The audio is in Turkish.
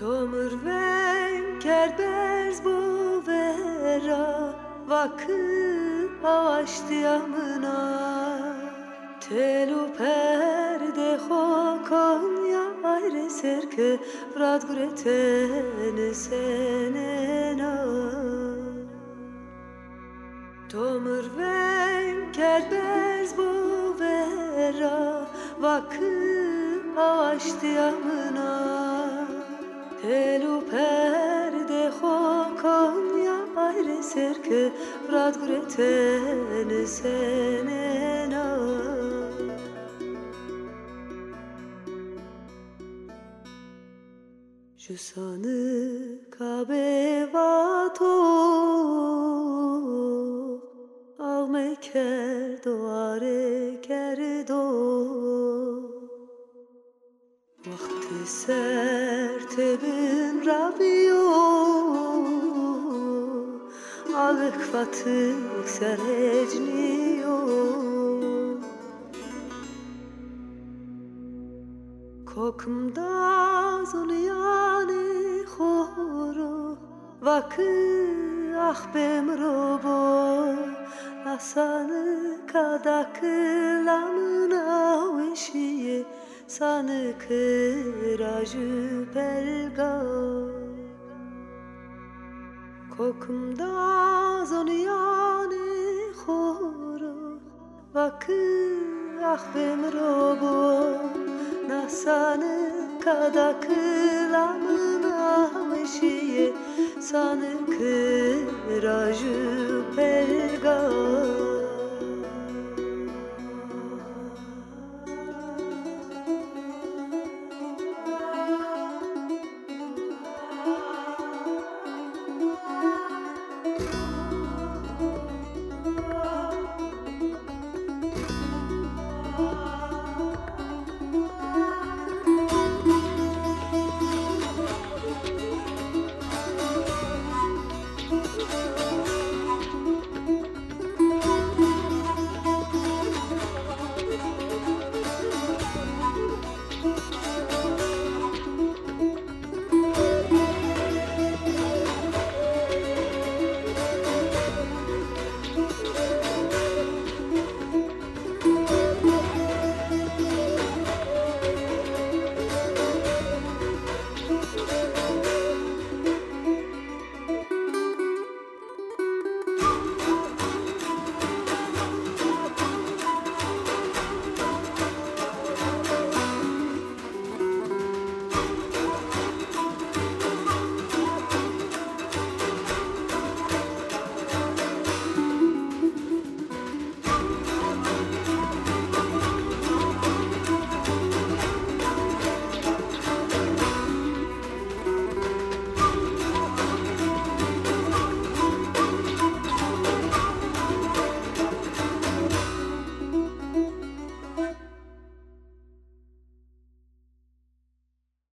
Tomur ven kerberz bu vera Vakı avaştı yamına. Telu perde hokon ya ayrı serke Vrad gretene senena Tomur ven kerberz bu vera Vakı avaştı yamına. Telu perde hokon ya ayrı serke Vrad gretene senena Şu sanı kabe vato Ağme kerdo are kerdo Vakti sertebin rabio Alık vatık serhecniyo Kokumda zunyani khoro Vakı ah bemrobo Nasanı kadaklamına vişiye Sanı kırajı belga Kokumda zunyani khoro Vakı ah bemrobo Nasanı kadaklamına vişiye Sanı kırajı